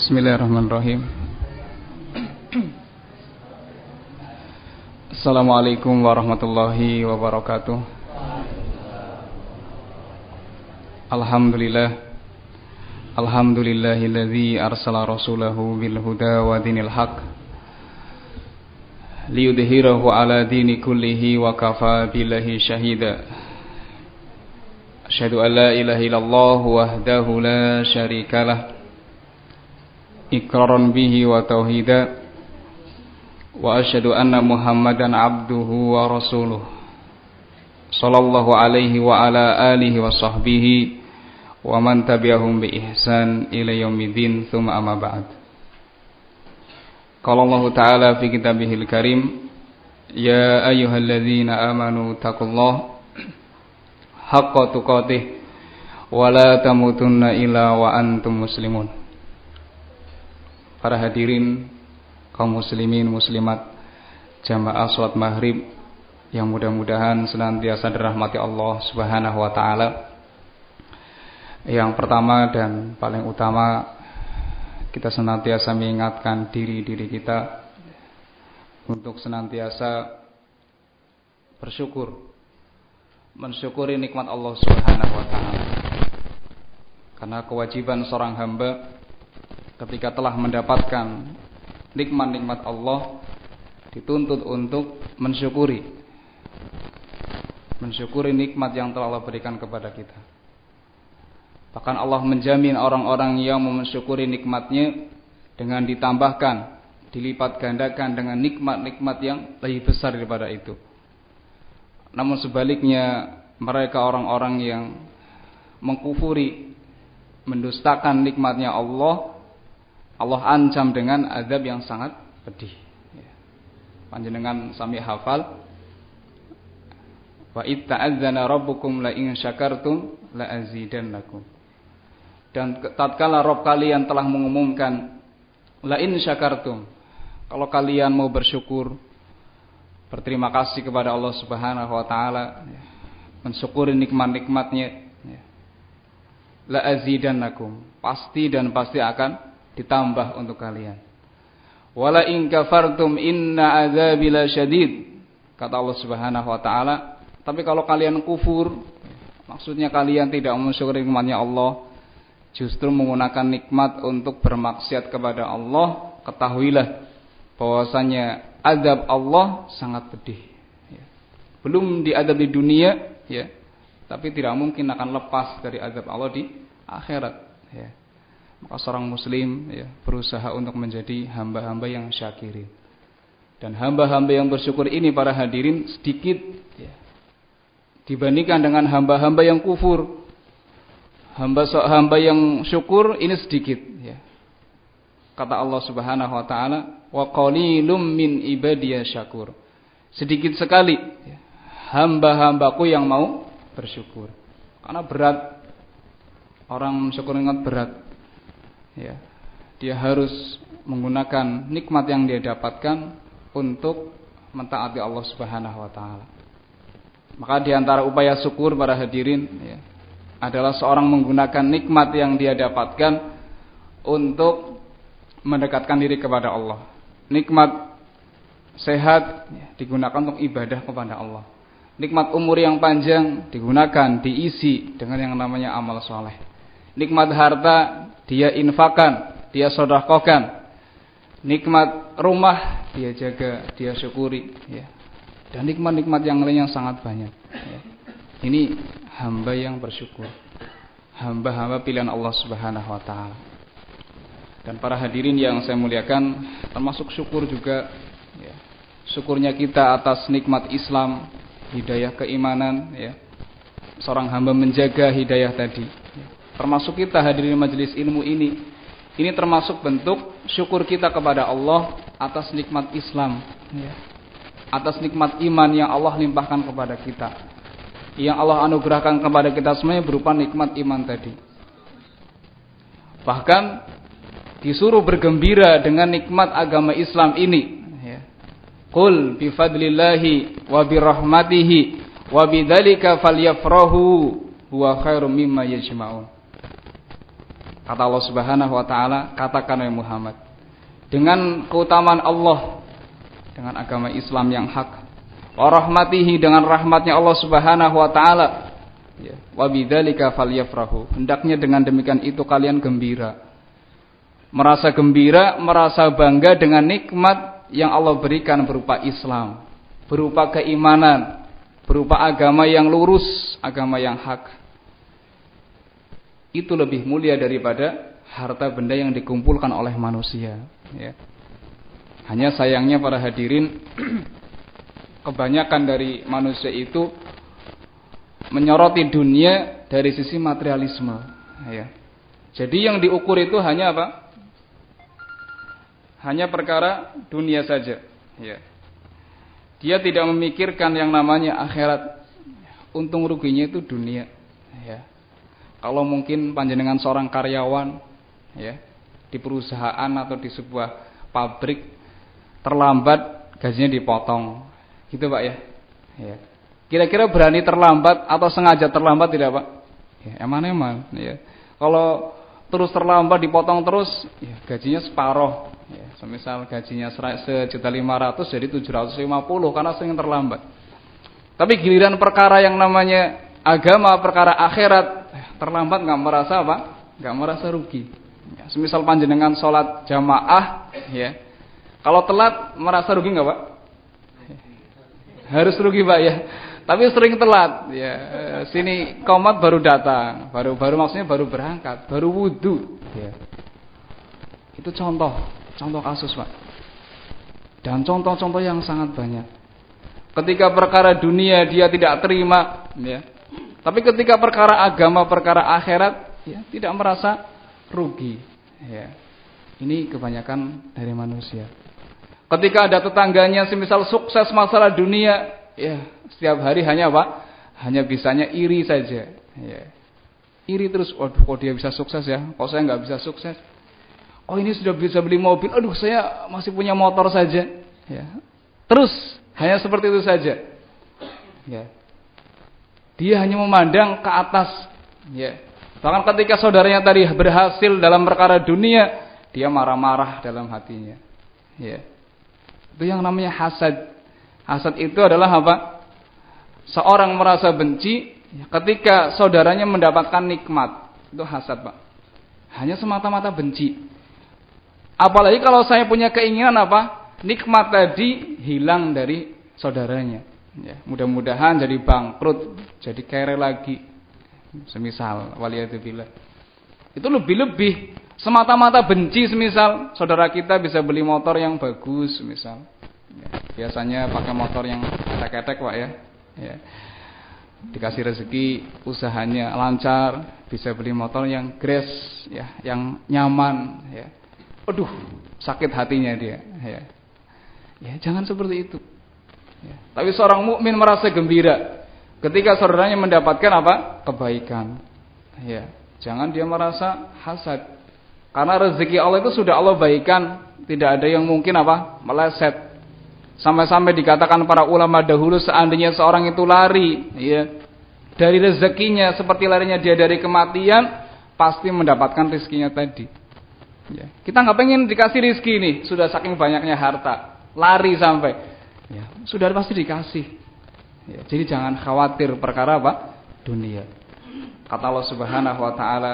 Bismillahirrahmanirrahim. Assalamualaikum warahmatullahi wabarakatuh. Alhamdulillah. Alhamdulillahilladzi arsala rasulahu bil huda wa dinil haq. Liyudhhirahu ala dini kullihi wa kafa billahi syahida Asyhadu an la ilaha illallah wahdahu la syarikalah إقرارا به وتوحيدا وأشهد أن محمدا عبده ورسوله صلى الله عليه وعلى آله وصحبه ومن تبعهم بإحسان إلى يوم الدين ثم أما بعد قال الله تعالى في كتابه الكريم يا أيها الذين آمنوا اتقوا الله حق تقاته ولا تموتن إلا وأنتم مسلمون para hadirin kaum muslimin muslimat jamaah salat maghrib yang mudah-mudahan senantiasa dirahmati Allah Subhanahu wa taala. Yang pertama dan paling utama kita senantiasa mengingatkan diri-diri kita untuk senantiasa bersyukur mensyukuri nikmat Allah Subhanahu wa taala. Karena kewajiban seorang hamba ketika telah mendapatkan nikmat-nikmat Allah dituntut untuk mensyukuri. Mensyukuri nikmat yang telah Allah berikan kepada kita. Bahkan Allah menjamin orang-orang yang mensyukuri nikmatnya dengan ditambahkan dilipat gandakan dengan nikmat-nikmat yang lebih besar daripada itu. Namun sebaliknya mereka orang-orang yang mengkufuri mendustakan nikmatnya Allah Allah ancam dengan azab yang sangat pedih. Ya. Panjenengan sami hafal Wa itta'adzana rabbukum la in syakartum la azidannakum. Dan tatkala Rabb kalian telah mengumumkan la in syakartum, kalau kalian mau bersyukur, berterima kasih kepada Allah Subhanahu wa taala, ya, mensyukuri nikmat-nikmatnya, ya, la azidannakum, pasti dan pasti akan ditambah untuk kalian. Wala in kafartum inna adzabi syadid. Kata Allah Subhanahu wa taala, tapi kalau kalian kufur, maksudnya kalian tidak mensyukuri nikmatnya Allah, justru menggunakan nikmat untuk bermaksiat kepada Allah, ketahuilah bahwasanya azab Allah sangat pedih. Ya. Belum diadab di dunia, ya, tapi tidak mungkin akan lepas dari azab Allah di akhirat. Ya maka seorang muslim ya, berusaha untuk menjadi hamba-hamba yang syakirin. Dan hamba-hamba yang bersyukur ini para hadirin sedikit ya, dibandingkan dengan hamba-hamba yang kufur. Hamba hamba yang syukur ini sedikit ya. Kata Allah Subhanahu wa taala, "Wa qalilum min syakur." Sedikit sekali ya, hamba-hambaku yang mau bersyukur. Karena berat orang syukur ingat berat ya dia harus menggunakan nikmat yang dia dapatkan untuk mentaati Allah Subhanahu wa taala. Maka di antara upaya syukur para hadirin ya, adalah seorang menggunakan nikmat yang dia dapatkan untuk mendekatkan diri kepada Allah. Nikmat sehat ya, digunakan untuk ibadah kepada Allah. Nikmat umur yang panjang digunakan diisi dengan yang namanya amal soleh. Nikmat harta dia infakan, dia sodakokan. Nikmat rumah dia jaga, dia syukuri. Ya. Dan nikmat-nikmat yang lain yang sangat banyak. Ya. Ini hamba yang bersyukur. Hamba-hamba pilihan Allah Subhanahu Wa Taala. Dan para hadirin yang saya muliakan, termasuk syukur juga. Ya. Syukurnya kita atas nikmat Islam, hidayah keimanan. Ya. Seorang hamba menjaga hidayah tadi. Ya termasuk kita hadirin majelis ilmu ini. Ini termasuk bentuk syukur kita kepada Allah atas nikmat Islam. Ya. atas nikmat iman yang Allah limpahkan kepada kita. Yang Allah anugerahkan kepada kita semuanya berupa nikmat iman tadi. Bahkan disuruh bergembira dengan nikmat agama Islam ini. Ya. Qul bifadlillahi wa birahmatihi wa bidzalika falyafrahu huwa khairum mimma yajma'un Kata Allah Subhanahu wa taala, katakan ya Muhammad, dengan keutamaan Allah dengan agama Islam yang hak, wa rahmatihi dengan rahmatnya Allah Subhanahu wa taala. Ya, wa bidzalika falyafrahu. Hendaknya dengan demikian itu kalian gembira. Merasa gembira, merasa bangga dengan nikmat yang Allah berikan berupa Islam, berupa keimanan, berupa agama yang lurus, agama yang hak itu lebih mulia daripada harta benda yang dikumpulkan oleh manusia ya. hanya sayangnya para hadirin kebanyakan dari manusia itu menyoroti dunia dari sisi materialisme ya. jadi yang diukur itu hanya apa hanya perkara dunia saja ya. dia tidak memikirkan yang namanya akhirat untung ruginya itu dunia kalau mungkin panjenengan seorang karyawan ya di perusahaan atau di sebuah pabrik terlambat gajinya dipotong. Gitu Pak ya. Ya. Kira-kira berani terlambat atau sengaja terlambat tidak Pak? Ya, eman-eman ya. Kalau terus terlambat dipotong terus ya gajinya separoh ya. Semisal gajinya sejuta lima ratus jadi tujuh ratus lima puluh karena sering terlambat. Tapi giliran perkara yang namanya agama, perkara akhirat terlambat nggak merasa apa? Nggak merasa rugi. Ya, semisal panjenengan sholat jamaah, ya. Kalau telat merasa rugi nggak pak? Harus rugi pak ya. Tapi sering telat, ya. Sini komat baru datang, baru baru maksudnya baru berangkat, baru wudhu. Ya. Itu contoh, contoh kasus pak. Dan contoh-contoh yang sangat banyak. Ketika perkara dunia dia tidak terima, ya, tapi ketika perkara agama, perkara akhirat, ya tidak merasa rugi. Ya. Ini kebanyakan dari manusia. Ketika ada tetangganya semisal sukses masalah dunia, ya setiap hari hanya apa? Hanya bisanya iri saja. Ya. Iri terus, waduh kok dia bisa sukses ya, kok saya nggak bisa sukses. Oh ini sudah bisa beli mobil, aduh saya masih punya motor saja. Ya. Terus hanya seperti itu saja. Ya. Dia hanya memandang ke atas. Ya. Bahkan ketika saudaranya tadi berhasil dalam perkara dunia, dia marah-marah dalam hatinya. Ya. Itu yang namanya hasad. Hasad itu adalah apa? Seorang merasa benci ketika saudaranya mendapatkan nikmat. Itu hasad, Pak. Hanya semata-mata benci. Apalagi kalau saya punya keinginan apa? Nikmat tadi hilang dari saudaranya. Ya, mudah-mudahan jadi bangkrut, jadi kere lagi. Semisal waliyadzubillah. Itu lebih-lebih semata-mata benci semisal saudara kita bisa beli motor yang bagus misal. Ya, biasanya pakai motor yang ketek-ketek Pak ya. ya. Dikasih rezeki usahanya lancar, bisa beli motor yang grace ya, yang nyaman ya. Aduh, sakit hatinya dia ya. Ya, jangan seperti itu. Ya. Tapi seorang mukmin merasa gembira ketika saudaranya mendapatkan apa? Kebaikan. Ya. Jangan dia merasa hasad. Karena rezeki Allah itu sudah Allah baikan, tidak ada yang mungkin apa? meleset. Sampai-sampai dikatakan para ulama dahulu seandainya seorang itu lari, ya, dari rezekinya seperti larinya dia dari kematian, pasti mendapatkan rezekinya tadi. Ya. Kita nggak pengen dikasih rezeki nih, sudah saking banyaknya harta, lari sampai Ya, sudah pasti dikasih. Ya, jadi jangan khawatir perkara apa? Dunia. Kata Allah Subhanahu wa taala,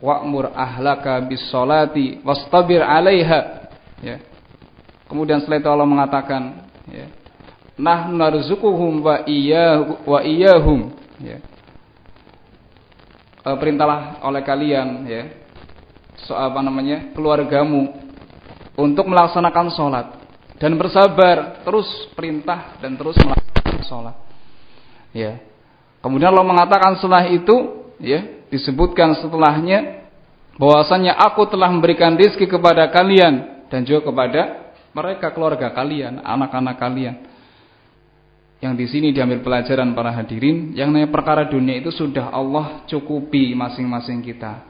"Wa'mur ahlaka bis-sholati wastabir 'alaiha." Ya. Kemudian setelah itu Allah mengatakan, ya, "Nahnu narzuquhum wa iyyahu wa iyyahum." Ya. E, perintahlah oleh kalian ya, so, apa namanya? keluargamu untuk melaksanakan sholat dan bersabar, terus perintah dan terus melakukan sholat. Ya. Kemudian Allah mengatakan setelah itu, ya, disebutkan setelahnya bahwasanya aku telah memberikan rizki kepada kalian dan juga kepada mereka keluarga kalian, anak-anak kalian. Yang di sini diambil pelajaran para hadirin, yang namanya perkara dunia itu sudah Allah cukupi masing-masing kita.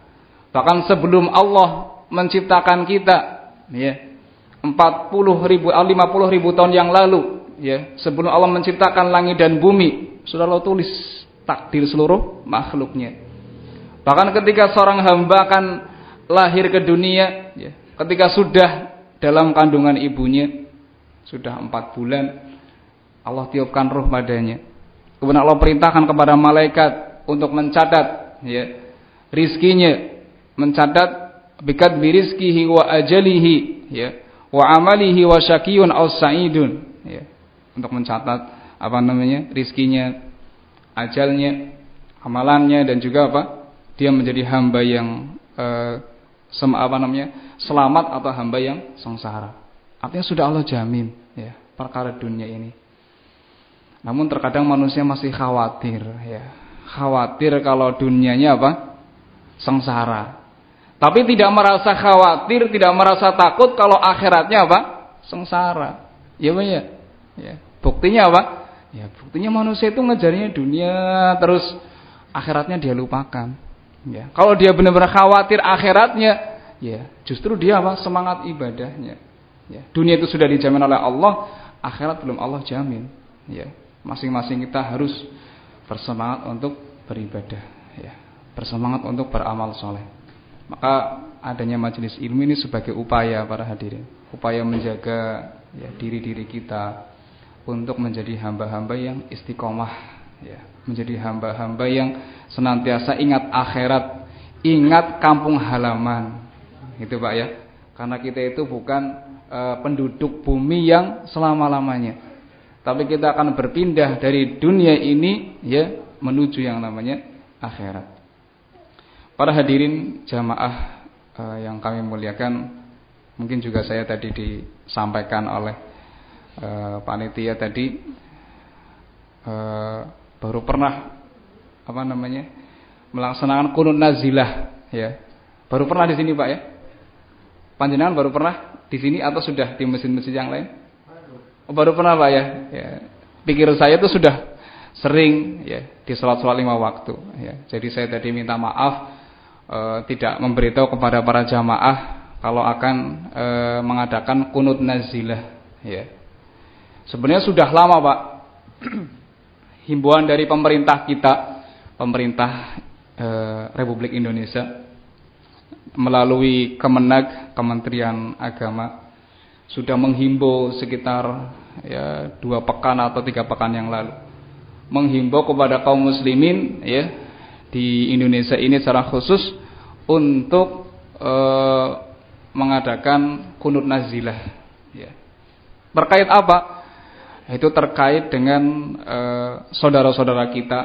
Bahkan sebelum Allah menciptakan kita, ya, 40 ribu, 50 eh, ribu tahun yang lalu, ya, sebelum Allah menciptakan langit dan bumi, sudah Allah tulis takdir seluruh makhluknya. Bahkan ketika seorang hamba akan lahir ke dunia, ya, ketika sudah dalam kandungan ibunya, sudah empat bulan, Allah tiupkan ruh padanya. Kemudian Allah perintahkan kepada malaikat untuk mencatat ya, rizkinya, mencatat bikat birizkihi wa ajalihi, ya, wa amalihi wa syakiyun aw sa'idun, ya, untuk mencatat apa namanya rizkinya, ajalnya, amalannya dan juga apa dia menjadi hamba yang eh, sem apa namanya selamat atau hamba yang sengsara. Artinya sudah Allah jamin ya perkara dunia ini. Namun terkadang manusia masih khawatir ya. Khawatir kalau dunianya apa? sengsara. Tapi tidak merasa khawatir, tidak merasa takut kalau akhiratnya apa? sengsara. Ya, ya. Ya. Buktinya apa? Ya, buktinya manusia itu ngejarnya dunia terus akhiratnya dia lupakan. Ya. Kalau dia benar-benar khawatir akhiratnya, ya justru dia apa? semangat ibadahnya. Ya. Dunia itu sudah dijamin oleh Allah, akhirat belum Allah jamin. Ya. Masing-masing kita harus bersemangat untuk beribadah, ya. bersemangat untuk beramal soleh. Maka adanya majelis ilmu ini sebagai upaya para hadirin, upaya menjaga ya diri-diri kita untuk menjadi hamba-hamba yang istiqomah, ya menjadi hamba-hamba yang senantiasa ingat akhirat, ingat kampung halaman. Itu Pak ya. Karena kita itu bukan e, penduduk bumi yang selama-lamanya. Tapi kita akan berpindah dari dunia ini ya menuju yang namanya akhirat. Para hadirin jamaah e, yang kami muliakan, mungkin juga saya tadi disampaikan oleh e, panitia tadi e, baru pernah apa namanya melaksanakan kunut nazilah ya. Baru pernah di sini pak ya? Panjenengan baru pernah di sini atau sudah di mesin-mesin yang lain? Oh, baru pernah pak ya, ya. pikir saya itu sudah sering ya di sholat-sholat lima waktu ya. Jadi saya tadi minta maaf e, tidak memberitahu kepada para jamaah kalau akan e, mengadakan kunut nazilah ya. Sebenarnya sudah lama pak. Himbauan dari pemerintah kita, pemerintah e, Republik Indonesia melalui Kemenag, Kementerian Agama sudah menghimbau sekitar ya dua pekan atau tiga pekan yang lalu. Menghimbau kepada kaum muslimin ya di Indonesia ini secara khusus untuk e, mengadakan kunut nazilah ya. terkait apa itu terkait dengan eh, saudara-saudara uh, kita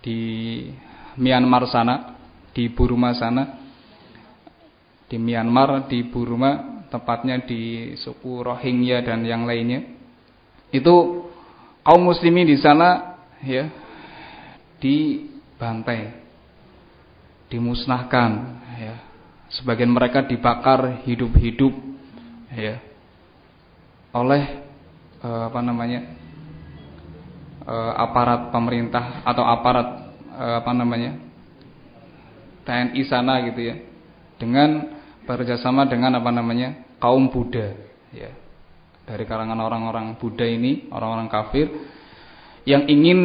di Myanmar sana, di Burma sana, di Myanmar, di Burma, tepatnya di suku Rohingya dan yang lainnya. Itu kaum muslimin di sana ya dibantai, dimusnahkan ya. Sebagian mereka dibakar hidup-hidup ya oleh uh, apa namanya uh, aparat pemerintah atau aparat uh, apa namanya TNI sana gitu ya dengan bekerjasama dengan apa namanya kaum Buddha ya dari kalangan orang-orang Buddha ini orang-orang kafir yang ingin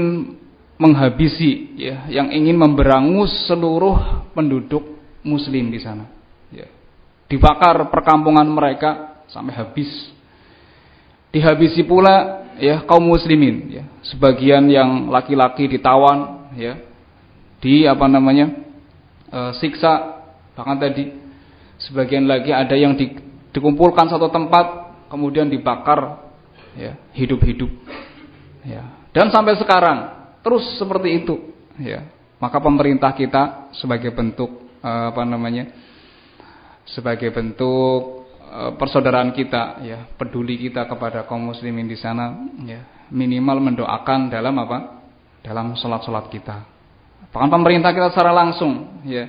menghabisi ya yang ingin memberangus seluruh penduduk muslim di sana ya. Dibakar perkampungan mereka sampai habis. Dihabisi pula ya kaum muslimin ya. Sebagian yang laki-laki ditawan ya. Di apa namanya e, siksa bahkan tadi. Sebagian lagi ada yang di, dikumpulkan satu tempat kemudian dibakar ya hidup-hidup ya. Dan sampai sekarang terus seperti itu. Ya. Maka pemerintah kita sebagai bentuk e, apa namanya sebagai bentuk Eh, persaudaraan kita ya peduli kita kepada kaum muslimin di sana ya minimal mendoakan dalam apa? Dalam sholat-sholat kita. Bahkan pemerintah kita secara langsung ya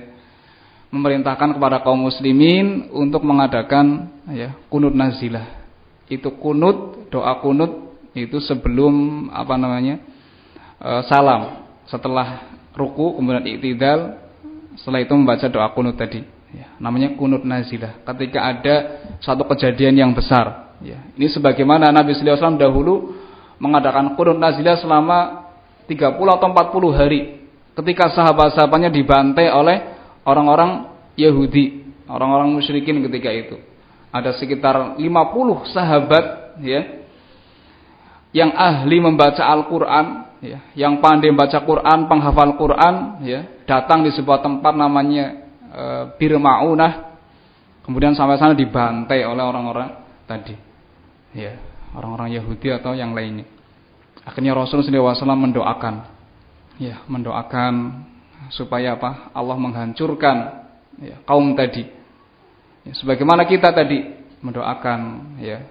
memerintahkan kepada kaum muslimin untuk mengadakan ya kunut nazilah. Itu kunut doa kunut itu sebelum apa namanya salam setelah ruku kemudian iktidal setelah itu membaca doa kunut tadi ya, namanya kunut nazilah ketika ada satu kejadian yang besar ya. ini sebagaimana Nabi sallallahu alaihi wasallam dahulu mengadakan kunut nazilah selama 30 atau 40 hari ketika sahabat-sahabatnya dibantai oleh orang-orang Yahudi orang-orang musyrikin ketika itu. Ada sekitar 50 sahabat ya yang ahli membaca Al-Qur'an ya, yang pandai membaca Quran, penghafal Quran ya, datang di sebuah tempat namanya e, Bir Maunah. Kemudian sampai sana dibantai oleh orang-orang tadi. Ya, orang-orang Yahudi atau yang lainnya. Akhirnya Rasul SAW mendoakan ya, mendoakan supaya apa? Allah menghancurkan ya, kaum tadi. Ya, sebagaimana kita tadi mendoakan ya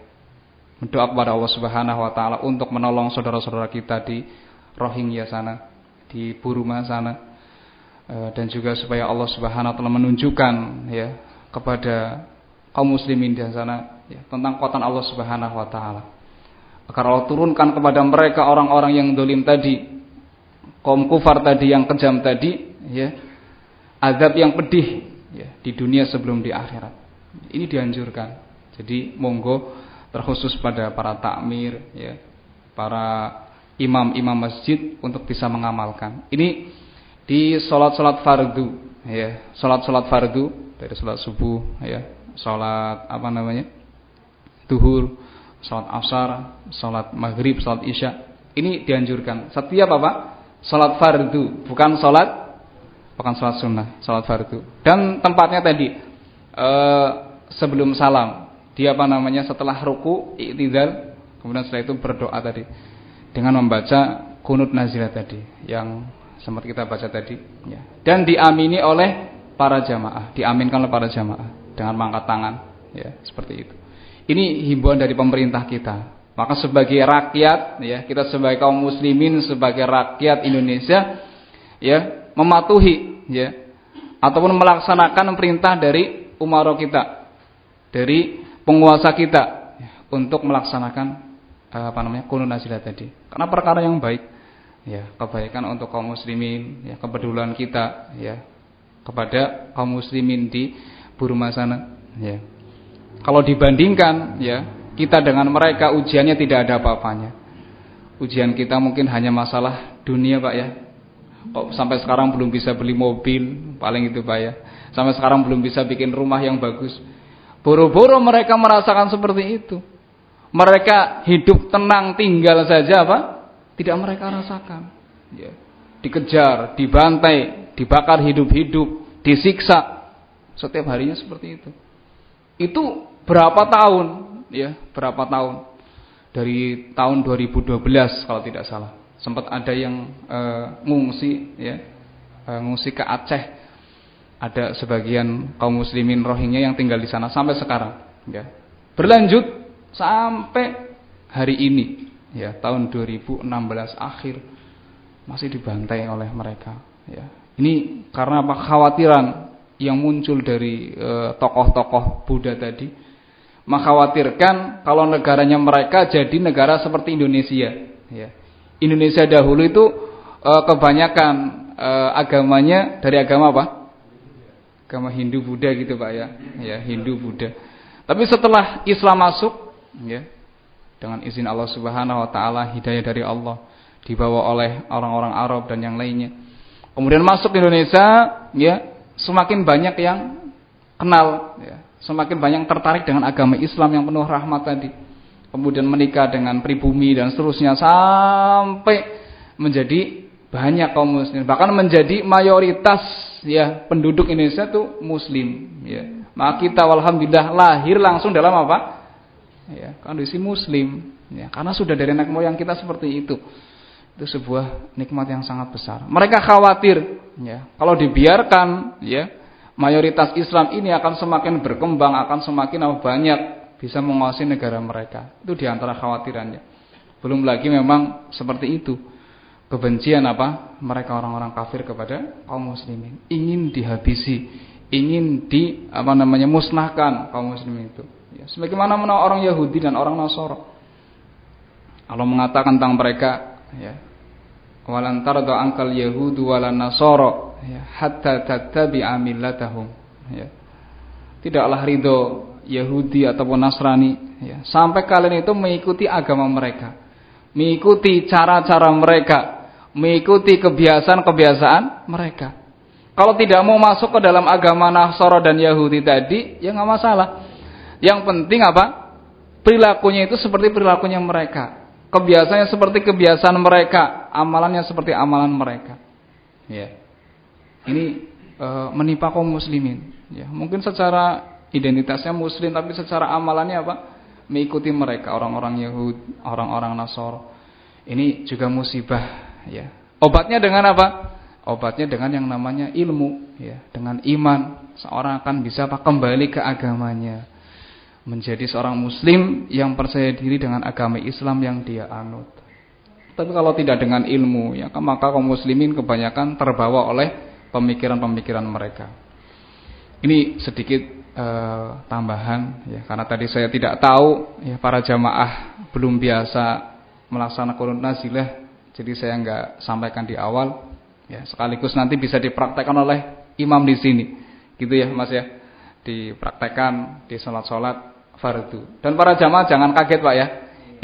kepada Allah Subhanahu wa taala untuk menolong saudara-saudara kita di Rohingya sana, di Burma sana. E, dan juga supaya Allah Subhanahu wa taala menunjukkan ya kepada kaum muslimin di sana ya, tentang kekuatan Allah Subhanahu wa taala. Agar Allah turunkan kepada mereka orang-orang yang dolim tadi, kaum kufar tadi yang kejam tadi, ya, azab yang pedih ya, di dunia sebelum di akhirat. Ini dianjurkan. Jadi monggo terkhusus pada para takmir ya, para imam-imam masjid untuk bisa mengamalkan. Ini di sholat-sholat fardu ya, sholat-sholat fardu dari sholat subuh ya, sholat apa namanya? duhur, sholat asar, sholat maghrib, sholat isya. Ini dianjurkan. Setiap apa? Sholat fardu, bukan sholat bukan sholat sunnah, sholat fardu. Dan tempatnya tadi eh, sebelum salam dia apa namanya setelah ruku i'tidal kemudian setelah itu berdoa tadi dengan membaca kunut nazilah tadi yang sempat kita baca tadi ya. dan diamini oleh para jamaah diaminkan oleh para jamaah dengan mangkat tangan ya seperti itu ini himbauan dari pemerintah kita maka sebagai rakyat ya kita sebagai kaum muslimin sebagai rakyat Indonesia ya mematuhi ya ataupun melaksanakan perintah dari umaro kita dari penguasa kita ya, untuk melaksanakan apa namanya kunun nazilah tadi. Karena perkara yang baik, ya kebaikan untuk kaum muslimin, ya kepedulian kita, ya kepada kaum muslimin di Burma sana, ya. Kalau dibandingkan, ya kita dengan mereka ujiannya tidak ada apa-apanya. Ujian kita mungkin hanya masalah dunia, pak ya. Kok sampai sekarang belum bisa beli mobil, paling itu pak ya. Sampai sekarang belum bisa bikin rumah yang bagus Boro-boro mereka merasakan seperti itu. Mereka hidup tenang tinggal saja apa? Tidak mereka rasakan. Ya. Dikejar, dibantai, dibakar hidup-hidup, disiksa. Setiap harinya seperti itu. Itu berapa tahun? Ya, berapa tahun? Dari tahun 2012 kalau tidak salah. Sempat ada yang e, ngungsi ya, e, ngungsi ke Aceh ada sebagian kaum muslimin Rohingya yang tinggal di sana sampai sekarang ya. Berlanjut sampai hari ini ya, tahun 2016 akhir masih dibantai oleh mereka ya. Ini karena apa khawatiran yang muncul dari eh, tokoh-tokoh Buddha tadi mengkhawatirkan kalau negaranya mereka jadi negara seperti Indonesia ya. Indonesia dahulu itu e, kebanyakan e, agamanya dari agama apa? agama Hindu Buddha gitu Pak ya. Ya, Hindu Buddha. Tapi setelah Islam masuk ya dengan izin Allah Subhanahu wa taala hidayah dari Allah dibawa oleh orang-orang Arab dan yang lainnya. Kemudian masuk ke Indonesia ya, semakin banyak yang kenal ya, semakin banyak tertarik dengan agama Islam yang penuh rahmat tadi. Kemudian menikah dengan pribumi dan seterusnya sampai menjadi banyak kaum muslim bahkan menjadi mayoritas ya penduduk Indonesia tuh muslim ya. Maka kita alhamdulillah lahir langsung dalam apa? Ya, kondisi muslim ya. Karena sudah dari nenek moyang kita seperti itu. Itu sebuah nikmat yang sangat besar. Mereka khawatir ya, kalau dibiarkan ya, mayoritas Islam ini akan semakin berkembang, akan semakin banyak bisa menguasai negara mereka. Itu di antara khawatirannya. Belum lagi memang seperti itu kebencian apa mereka orang-orang kafir kepada kaum muslimin ingin dihabisi ingin di apa namanya musnahkan kaum muslimin itu ya, sebagaimana mana orang Yahudi dan orang Nasoro Allah mengatakan tentang mereka ya walan tarda angkal yahudu walan nasoro ya hatta tattabi'a millatahum ya tidaklah ridho Yahudi ataupun Nasrani ya sampai kalian itu mengikuti agama mereka mengikuti cara-cara mereka mengikuti kebiasaan-kebiasaan mereka. Kalau tidak mau masuk ke dalam agama Nasara dan Yahudi tadi, ya nggak masalah. Yang penting apa? Perilakunya itu seperti perilakunya mereka. Kebiasaannya seperti kebiasaan mereka, amalannya seperti amalan mereka. Ya. Ini e, menimpa kaum muslimin. Ya, mungkin secara identitasnya muslim tapi secara amalannya apa? Mengikuti mereka orang-orang Yahudi, orang-orang Nasara. Ini juga musibah, ya. Obatnya dengan apa? Obatnya dengan yang namanya ilmu, ya, dengan iman. Seorang akan bisa apa? Kembali ke agamanya. Menjadi seorang muslim yang percaya diri dengan agama Islam yang dia anut. Tapi kalau tidak dengan ilmu, ya, maka kaum muslimin kebanyakan terbawa oleh pemikiran-pemikiran mereka. Ini sedikit uh, tambahan ya karena tadi saya tidak tahu ya para jamaah belum biasa melaksanakan kunut nazilah jadi saya nggak sampaikan di awal Ya, sekaligus nanti bisa dipraktekkan oleh imam di sini. Gitu ya, Mas ya. Dipraktekkan di salat-salat fardu. Dan para jamaah jangan kaget, Pak ya.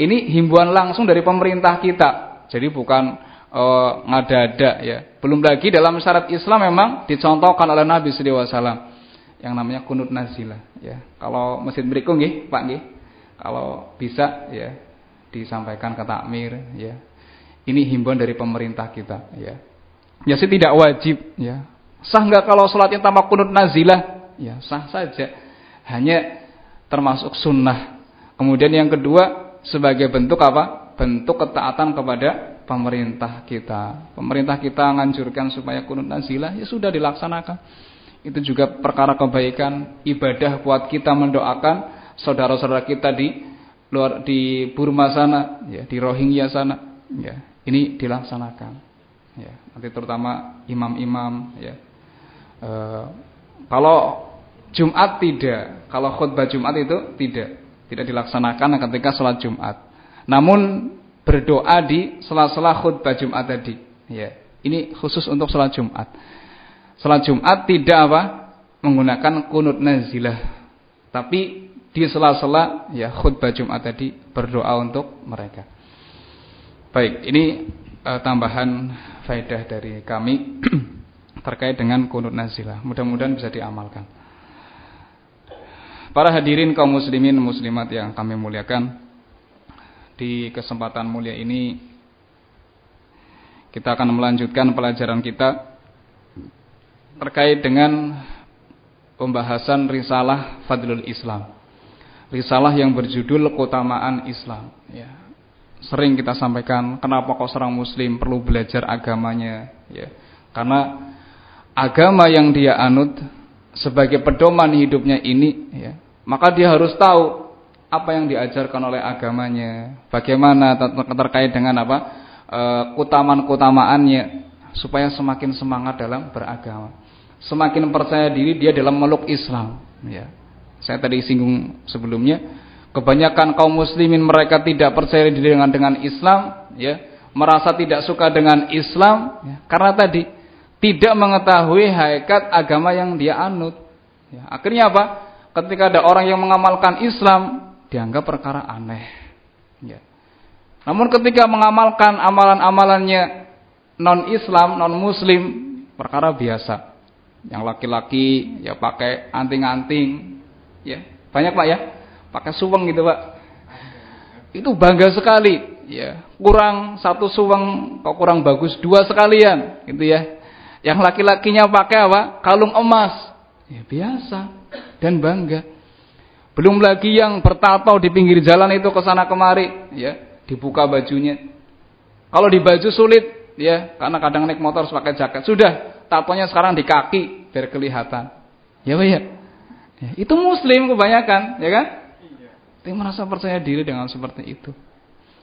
Ini himbauan langsung dari pemerintah kita. Jadi bukan uh, ngada-ada ya. Belum lagi dalam syarat Islam memang dicontohkan oleh Nabi wasallam yang namanya kunut nazilah ya. Kalau masjid berikut nggih, Pak nggih. Kalau bisa ya disampaikan ke takmir ya. Ini himbauan dari pemerintah kita ya. Ya sih tidak wajib ya. Sah nggak kalau sholatnya tanpa kunut nazilah? Ya sah saja. Hanya termasuk sunnah. Kemudian yang kedua sebagai bentuk apa? Bentuk ketaatan kepada pemerintah kita. Pemerintah kita menganjurkan supaya kunut nazilah ya sudah dilaksanakan. Itu juga perkara kebaikan ibadah buat kita mendoakan saudara-saudara kita di luar di Burma sana, ya, di Rohingya sana, ya. Ini dilaksanakan ya nanti terutama imam-imam ya e, kalau Jumat tidak. Kalau khutbah Jumat itu tidak. Tidak dilaksanakan ketika sholat Jumat. Namun berdoa di sela-sela khutbah Jumat tadi. Ya ini khusus untuk sholat Jumat. Sholat Jumat tidak apa? Menggunakan kunut nazilah. Tapi di sela-sela ya khutbah Jumat tadi berdoa untuk mereka. Baik ini uh, tambahan faedah dari kami terkait dengan kunut nazilah. Mudah-mudahan bisa diamalkan. Para hadirin kaum muslimin muslimat yang kami muliakan, di kesempatan mulia ini kita akan melanjutkan pelajaran kita terkait dengan pembahasan risalah Fadlul Islam. Risalah yang berjudul Keutamaan Islam, ya sering kita sampaikan kenapa kok seorang muslim perlu belajar agamanya ya karena agama yang dia anut sebagai pedoman hidupnya ini ya maka dia harus tahu apa yang diajarkan oleh agamanya. Bagaimana terkait dengan apa? E, keutamaan-keutamaannya supaya semakin semangat dalam beragama. Semakin percaya diri dia dalam meluk Islam. Ya. Saya tadi singgung sebelumnya Kebanyakan kaum muslimin mereka tidak percaya diri dengan dengan Islam, ya, merasa tidak suka dengan Islam, ya, karena tadi tidak mengetahui hakikat agama yang dia anut. Ya, akhirnya apa? Ketika ada orang yang mengamalkan Islam, dianggap perkara aneh. Ya. Namun ketika mengamalkan amalan-amalannya non-Islam, non-Muslim, perkara biasa. Yang laki-laki ya pakai anting-anting, ya. Banyak pak ya? Pakai suweng gitu pak. Itu bangga sekali. Ya. Kurang satu suweng kok kurang bagus dua sekalian gitu ya. Yang laki-lakinya pakai apa? Kalung emas. Ya biasa dan bangga. Belum lagi yang bertato di pinggir jalan itu ke sana kemari ya dibuka bajunya. Kalau di baju sulit ya karena kadang naik motor harus pakai jaket. Sudah tatonya sekarang di kaki biar kelihatan. Ya pak ya, ya itu muslim kebanyakan ya kan? Dia merasa percaya diri dengan seperti itu.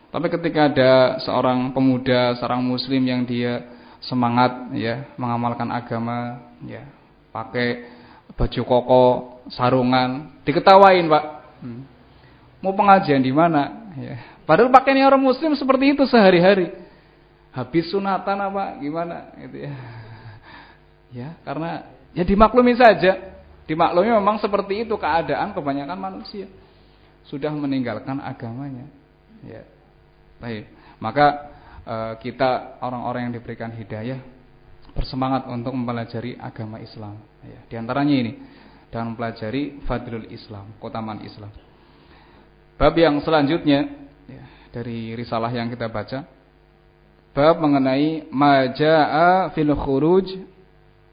Tapi ketika ada seorang pemuda, seorang muslim yang dia semangat ya mengamalkan agama, ya pakai baju koko, sarungan, diketawain, Pak. Hmm. Mau pengajian di mana? Ya. Padahal pakainya orang muslim seperti itu sehari-hari. Habis sunatan apa gimana gitu ya. Ya, karena ya dimaklumi saja. Dimaklumi memang seperti itu keadaan kebanyakan manusia sudah meninggalkan agamanya. Ya. Baik. Maka e, kita orang-orang yang diberikan hidayah bersemangat untuk mempelajari agama Islam. Ya, di antaranya ini dan mempelajari Fadlul Islam, keutamaan Islam. Bab yang selanjutnya ya, dari risalah yang kita baca, bab mengenai majaa fil khuruj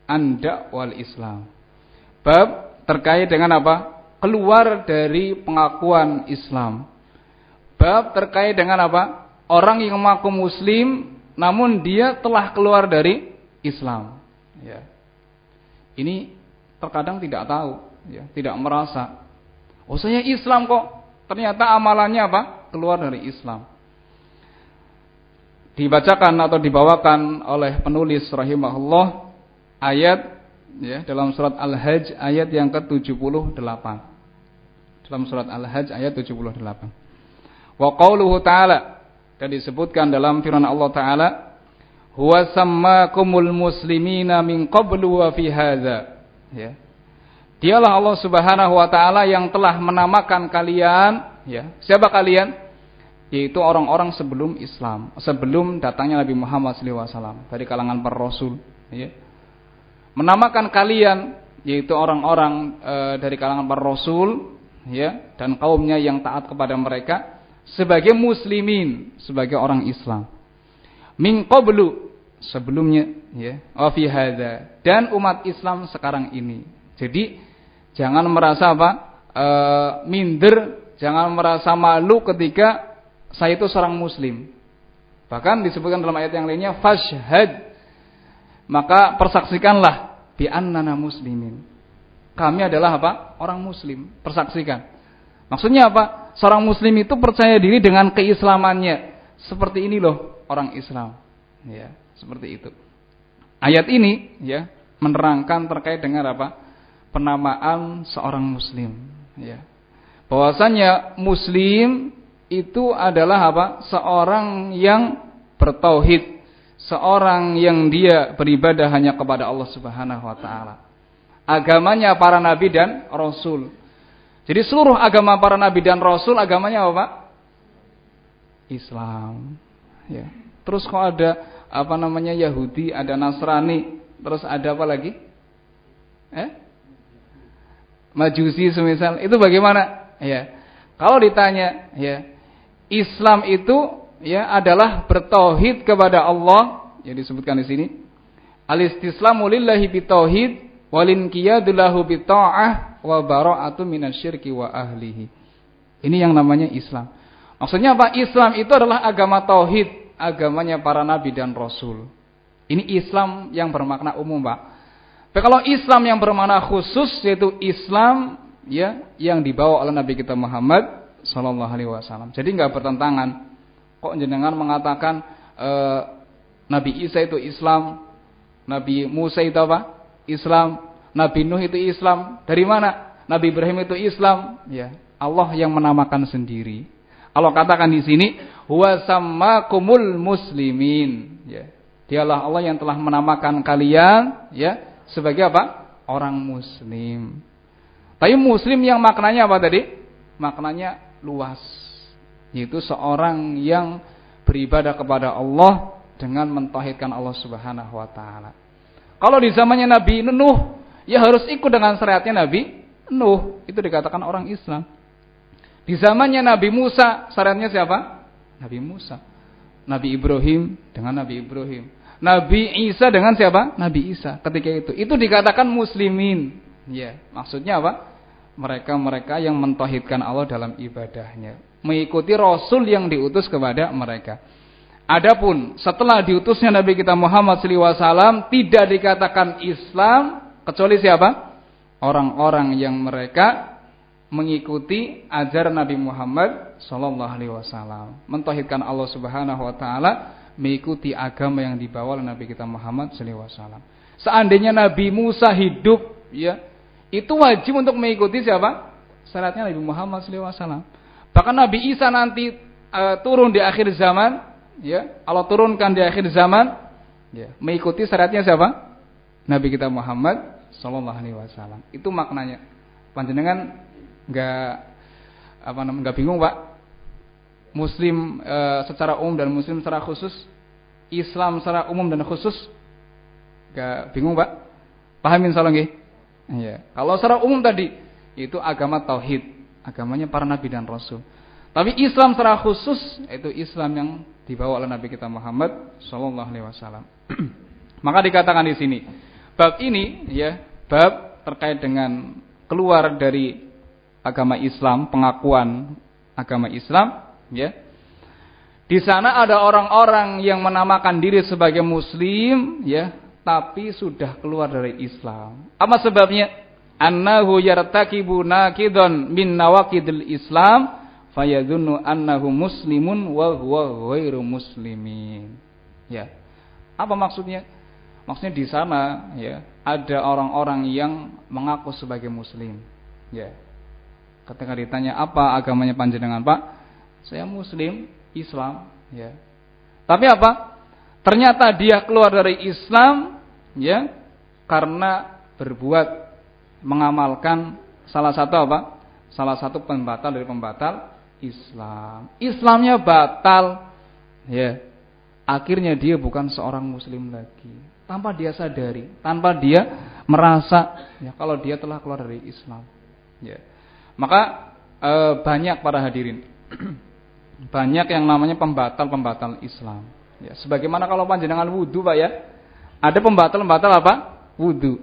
anda wal Islam. Bab terkait dengan apa? Keluar dari pengakuan Islam. Bab terkait dengan apa? Orang yang mengaku Muslim, namun dia telah keluar dari Islam. Ya. Ini terkadang tidak tahu, ya, tidak merasa. Oh saya Islam kok. Ternyata amalannya apa? Keluar dari Islam. Dibacakan atau dibawakan oleh penulis rahimahullah ayat ya dalam surat Al-Hajj ayat yang ke-78. Dalam surat Al-Hajj ayat 78. Wa qauluhu ta'ala dan disebutkan dalam firman Allah taala huwa sammakumul muslimina min qablu wa fi hadza ya. Dialah Allah Subhanahu wa taala yang telah menamakan kalian ya. Siapa kalian? Yaitu orang-orang sebelum Islam sebelum datangnya Nabi Muhammad SAW dari kalangan para rasul ya. Menamakan kalian yaitu orang-orang e, dari kalangan para rasul ya dan kaumnya yang taat kepada mereka sebagai muslimin, sebagai orang Islam. Min qablu sebelumnya ya, wa fi hadza dan umat Islam sekarang ini. Jadi jangan merasa apa? E, minder, jangan merasa malu ketika saya itu seorang muslim. Bahkan disebutkan dalam ayat yang lainnya fashhad. Maka persaksikanlah bi annana muslimin. Kami adalah apa? Orang muslim. Persaksikan. Maksudnya apa? Seorang muslim itu percaya diri dengan keislamannya. Seperti ini loh orang Islam. Ya, seperti itu. Ayat ini ya menerangkan terkait dengan apa? Penamaan seorang muslim, ya. Bahwasanya muslim itu adalah apa? Seorang yang bertauhid, seorang yang dia beribadah hanya kepada Allah Subhanahu wa taala. Agamanya para nabi dan rasul jadi seluruh agama para nabi dan rasul agamanya apa? Islam. Ya. Terus kok ada apa namanya Yahudi, ada Nasrani, terus ada apa lagi? Eh? Majusi semisal. Itu bagaimana? Ya. Kalau ditanya, ya. Islam itu ya adalah bertauhid kepada Allah, yang disebutkan di sini. Al-istislamu lillahi bitauhid walin lahu bita'ah wa bara'atu minasyirki wa ahlihi. Ini yang namanya Islam. Maksudnya apa? Islam itu adalah agama tauhid, agamanya para nabi dan rasul. Ini Islam yang bermakna umum, Pak. Tapi kalau Islam yang bermakna khusus yaitu Islam ya yang dibawa oleh Nabi kita Muhammad sallallahu alaihi wasallam. Jadi nggak bertentangan. Kok jenengan mengatakan e, Nabi Isa itu Islam, Nabi Musa itu apa? Islam, Nabi Nuh itu Islam. Dari mana? Nabi Ibrahim itu Islam. Ya, Allah yang menamakan sendiri. Allah katakan di sini, "Huwa sammakumul muslimin." Ya. Dialah Allah yang telah menamakan kalian ya sebagai apa? Orang muslim. Tapi muslim yang maknanya apa tadi? Maknanya luas. Yaitu seorang yang beribadah kepada Allah dengan mentauhidkan Allah Subhanahu wa taala. Kalau di zamannya Nabi Nuh, ya harus ikut dengan syariatnya Nabi Nuh. Itu dikatakan orang Islam. Di zamannya Nabi Musa, syariatnya siapa? Nabi Musa. Nabi Ibrahim dengan Nabi Ibrahim. Nabi Isa dengan siapa? Nabi Isa. Ketika itu, itu dikatakan muslimin. Ya, maksudnya apa? Mereka-mereka yang mentauhidkan Allah dalam ibadahnya, mengikuti rasul yang diutus kepada mereka. Adapun setelah diutusnya Nabi kita Muhammad SAW tidak dikatakan Islam kecuali siapa? Orang-orang yang mereka mengikuti ajaran Nabi Muhammad Sallallahu Alaihi Wasallam, mentauhidkan Allah Subhanahu Wa Taala, mengikuti agama yang dibawa oleh Nabi kita Muhammad Sallallahu Alaihi Wasallam. Seandainya Nabi Musa hidup, ya itu wajib untuk mengikuti siapa? Syaratnya Nabi Muhammad Sallallahu Alaihi Wasallam. Bahkan Nabi Isa nanti uh, turun di akhir zaman, ya Allah turunkan di akhir zaman ya mengikuti syariatnya siapa Nabi kita Muhammad Sallallahu Alaihi Wasallam itu maknanya panjenengan nggak apa namanya nggak bingung pak Muslim e, secara umum dan Muslim secara khusus Islam secara umum dan khusus Gak bingung, Pak? Pahamin insyaallah nggih? Iya. Kalau secara umum tadi itu agama tauhid, agamanya para nabi dan rasul. Tapi Islam secara khusus itu Islam yang dibawa oleh Nabi kita Muhammad sallallahu alaihi wasallam. Maka dikatakan di sini, bab ini ya, bab terkait dengan keluar dari agama Islam, pengakuan agama Islam, ya. Di sana ada orang-orang yang menamakan diri sebagai muslim, ya, tapi sudah keluar dari Islam. Apa sebabnya? Annahu yartakibu nakidun min nawakidil Islam fayadhunnu annahu muslimun wa huwa ghairu muslimin. Ya. Apa maksudnya? Maksudnya di sana ya, ada orang-orang yang mengaku sebagai muslim. Ya. Ketika ditanya apa agamanya panjenengan, Pak? Saya muslim, Islam, ya. Tapi apa? Ternyata dia keluar dari Islam ya karena berbuat mengamalkan salah satu apa? Salah satu pembatal dari pembatal Islam. Islamnya batal. Ya. Akhirnya dia bukan seorang muslim lagi. Tanpa dia sadari, tanpa dia merasa ya kalau dia telah keluar dari Islam. Ya. Maka e, banyak para hadirin. banyak yang namanya pembatal-pembatal Islam. Ya, sebagaimana kalau panjenengan wudhu Pak ya, ada pembatal-pembatal apa? Wudhu.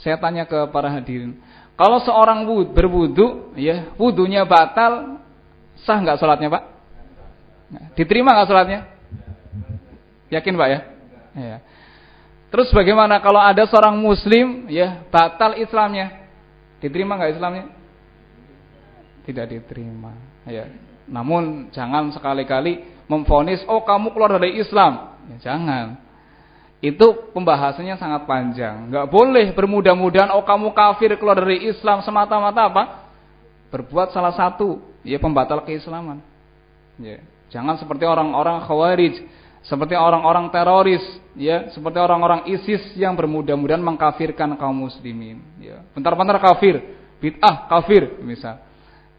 Saya tanya ke para hadirin, kalau seorang wud, berwudhu, ya wudhunya batal, sah nggak sholatnya Pak? Diterima nggak sholatnya? Yakin Pak ya? ya? Terus bagaimana kalau ada seorang Muslim, ya batal Islamnya, diterima nggak Islamnya? Tidak diterima. Ya. Namun jangan sekali-kali memfonis, oh kamu keluar dari Islam. Ya, jangan itu pembahasannya sangat panjang. Nggak boleh bermudah-mudahan oh kamu kafir keluar dari Islam semata-mata apa? Berbuat salah satu ya pembatal keislaman. Ya. Jangan seperti orang-orang khawarij, seperti orang-orang teroris, ya, seperti orang-orang ISIS yang bermudah-mudahan mengkafirkan kaum muslimin, ya. Bentar-bentar kafir, bid'ah kafir misal.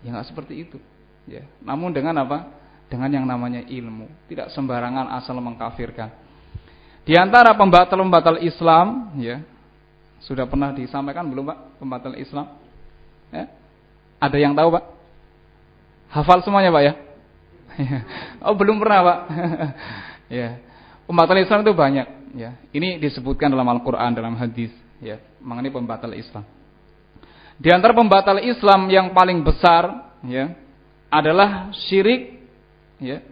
Ya nggak seperti itu, ya. Namun dengan apa? Dengan yang namanya ilmu, tidak sembarangan asal mengkafirkan. Di antara pembatal-pembatal Islam, ya, sudah pernah disampaikan belum Pak pembatal Islam? Ya? Ada yang tahu Pak? Hafal semuanya Pak ya? oh belum pernah Pak? ya, pembatal Islam itu banyak. Ya, ini disebutkan dalam Al-Quran, dalam hadis, ya, mengenai pembatal Islam. Di antara pembatal Islam yang paling besar, ya, adalah syirik, ya,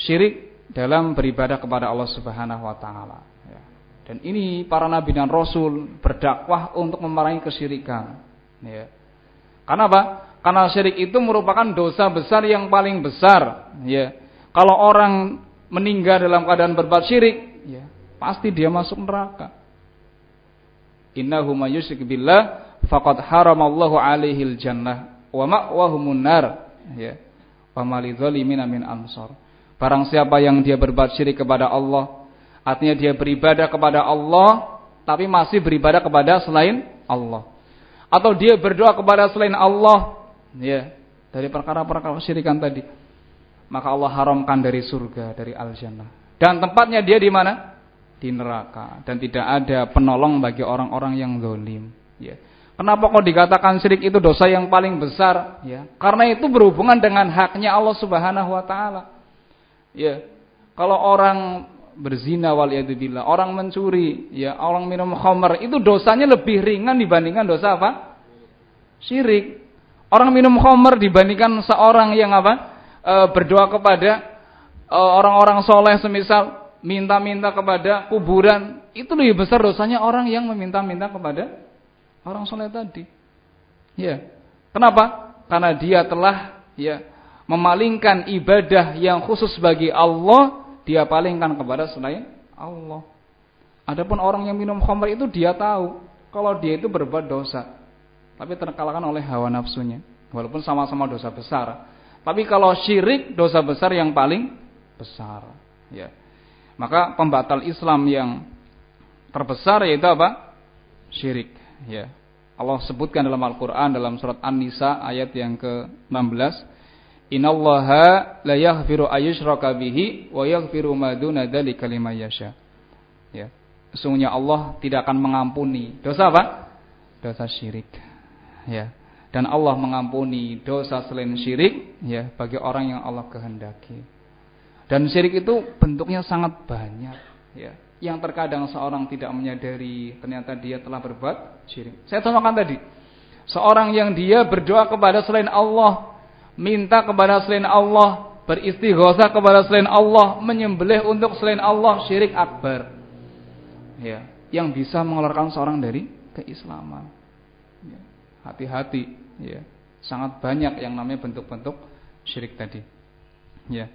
syirik dalam beribadah kepada Allah Subhanahu wa taala ya. Dan ini para nabi dan rasul berdakwah untuk memerangi kesyirikan ya. Karena apa? Karena syirik itu merupakan dosa besar yang paling besar ya. Kalau orang meninggal dalam keadaan berbuat syirik ya, pasti dia masuk neraka. Innahu may yusyrik billah faqad haramallahu alaihil jannah wa ma'wahumun nar ya. Wa malidzalimin min ansar. Barang siapa yang dia berbuat syirik kepada Allah, artinya dia beribadah kepada Allah, tapi masih beribadah kepada selain Allah. Atau dia berdoa kepada selain Allah, ya, dari perkara-perkara kesyirikan tadi. Maka Allah haramkan dari surga, dari al-jannah. Dan tempatnya dia di mana? Di neraka. Dan tidak ada penolong bagi orang-orang yang zalim. Ya. Kenapa kok dikatakan syirik itu dosa yang paling besar? Ya, karena itu berhubungan dengan haknya Allah Subhanahu wa taala. Ya. Kalau orang berzina waliyadzubillah, orang mencuri, ya, orang minum khamr, itu dosanya lebih ringan dibandingkan dosa apa? Syirik. Orang minum khamr dibandingkan seorang yang apa? E, berdoa kepada e, orang-orang soleh semisal minta-minta kepada kuburan, itu lebih besar dosanya orang yang meminta-minta kepada orang soleh tadi. Ya. Kenapa? Karena dia telah ya memalingkan ibadah yang khusus bagi Allah, dia palingkan kepada selain Allah. Adapun orang yang minum khamr itu dia tahu kalau dia itu berbuat dosa, tapi terkalahkan oleh hawa nafsunya. Walaupun sama-sama dosa besar. Tapi kalau syirik dosa besar yang paling besar, ya. Maka pembatal Islam yang terbesar yaitu apa? Syirik, ya. Allah sebutkan dalam Al-Qur'an dalam surat An-Nisa ayat yang ke-16 Innallaha la yaghfiru ayyushraka bihi wa yaghfiru ma duna dzalika liman yasha. Ya. sungguhnya Allah tidak akan mengampuni dosa apa? Dosa syirik. Ya. Dan Allah mengampuni dosa selain syirik ya bagi orang yang Allah kehendaki. Dan syirik itu bentuknya sangat banyak ya. Yang terkadang seorang tidak menyadari ternyata dia telah berbuat syirik. Saya contohkan tadi. Seorang yang dia berdoa kepada selain Allah, minta kepada selain Allah, beristighosa kepada selain Allah, menyembelih untuk selain Allah, syirik akbar ya, yang bisa mengeluarkan seorang dari keislaman. Ya, hati-hati, ya, sangat banyak yang namanya bentuk-bentuk syirik tadi. Ya.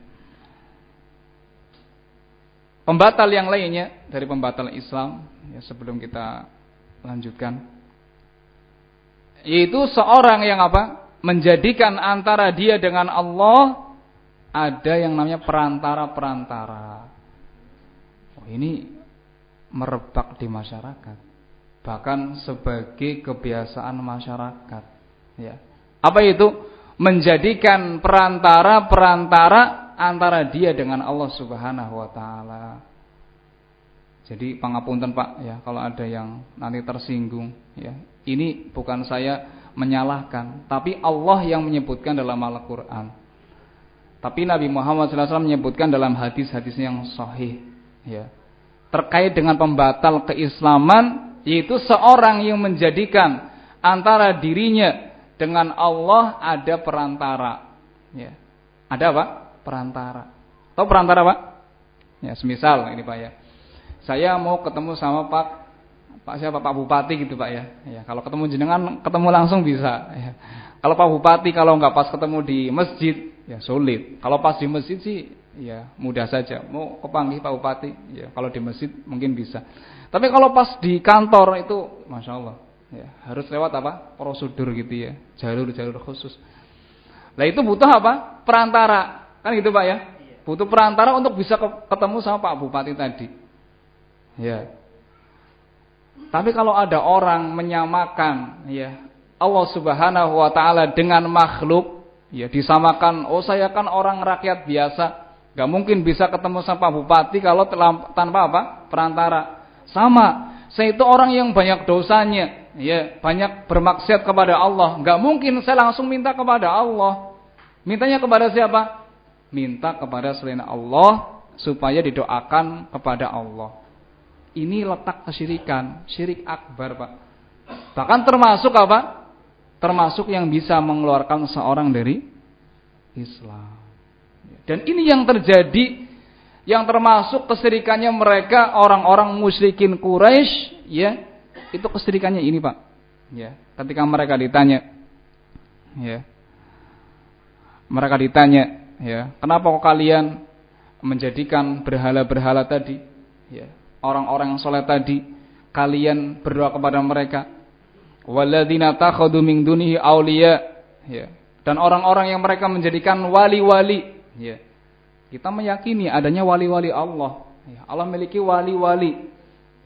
Pembatal yang lainnya dari pembatal Islam, ya, sebelum kita lanjutkan, yaitu seorang yang apa? Menjadikan antara dia dengan Allah ada yang namanya perantara-perantara. Oh, ini merebak di masyarakat bahkan sebagai kebiasaan masyarakat ya apa itu menjadikan perantara-perantara antara dia dengan Allah Subhanahu wa taala. Jadi pangapunten Pak ya kalau ada yang nanti tersinggung ya ini bukan saya menyalahkan tapi Allah yang menyebutkan dalam Al-Qur'an. Tapi Nabi Muhammad SAW menyebutkan dalam hadis-hadisnya yang sahih ya. Terkait dengan pembatal keislaman yaitu seorang yang menjadikan antara dirinya dengan Allah ada perantara ya. Ada apa perantara tahu perantara pak ya semisal ini pak ya saya mau ketemu sama pak pak siapa pak bupati gitu pak ya ya kalau ketemu jenengan ketemu langsung bisa ya. kalau pak bupati kalau nggak pas ketemu di masjid ya sulit kalau pas di masjid sih ya mudah saja. Mau kepanggih Pak Bupati, ya kalau di masjid mungkin bisa. Tapi kalau pas di kantor itu, masya Allah, ya harus lewat apa? Prosedur gitu ya, jalur-jalur khusus. Nah itu butuh apa? Perantara, kan gitu Pak ya? Butuh perantara untuk bisa ketemu sama Pak Bupati tadi. Ya. Tapi kalau ada orang menyamakan, ya Allah Subhanahu Wa Taala dengan makhluk, ya disamakan. Oh saya kan orang rakyat biasa Gak mungkin bisa ketemu sama Pak Bupati kalau tanpa apa? Perantara. Sama. Saya itu orang yang banyak dosanya, ya, banyak bermaksiat kepada Allah. Gak mungkin saya langsung minta kepada Allah. Mintanya kepada siapa? Minta kepada selain Allah supaya didoakan kepada Allah. Ini letak kesyirikan, syirik akbar, Pak. Bahkan termasuk apa? Termasuk yang bisa mengeluarkan seorang dari Islam. Dan ini yang terjadi yang termasuk kesirikannya mereka orang-orang musyrikin Quraisy ya itu kesirikannya ini Pak ya ketika mereka ditanya ya mereka ditanya ya kenapa kok kalian menjadikan berhala-berhala tadi ya orang-orang yang soleh tadi kalian berdoa kepada mereka walladzina takhadu min dunihi auliya ya dan orang-orang yang mereka menjadikan wali-wali Ya. Kita meyakini adanya wali-wali Allah. Ya. Allah memiliki wali-wali.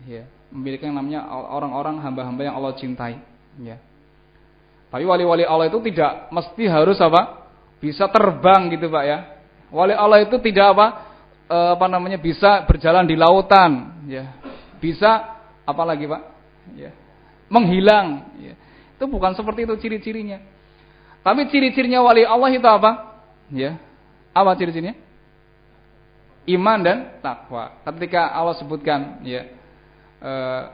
Ya. Memiliki yang namanya orang-orang hamba-hamba yang Allah cintai. Ya. Tapi wali-wali Allah itu tidak mesti harus apa? Bisa terbang gitu Pak ya. Wali Allah itu tidak apa? E, apa namanya bisa berjalan di lautan, ya. Bisa apa lagi Pak? Ya. Menghilang, ya. Itu bukan seperti itu ciri-cirinya. Tapi ciri-cirinya wali Allah itu apa? Ya, apa ciri-cirinya? Iman dan takwa. Ketika Allah sebutkan ya uh,